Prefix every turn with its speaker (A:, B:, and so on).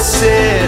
A: Você.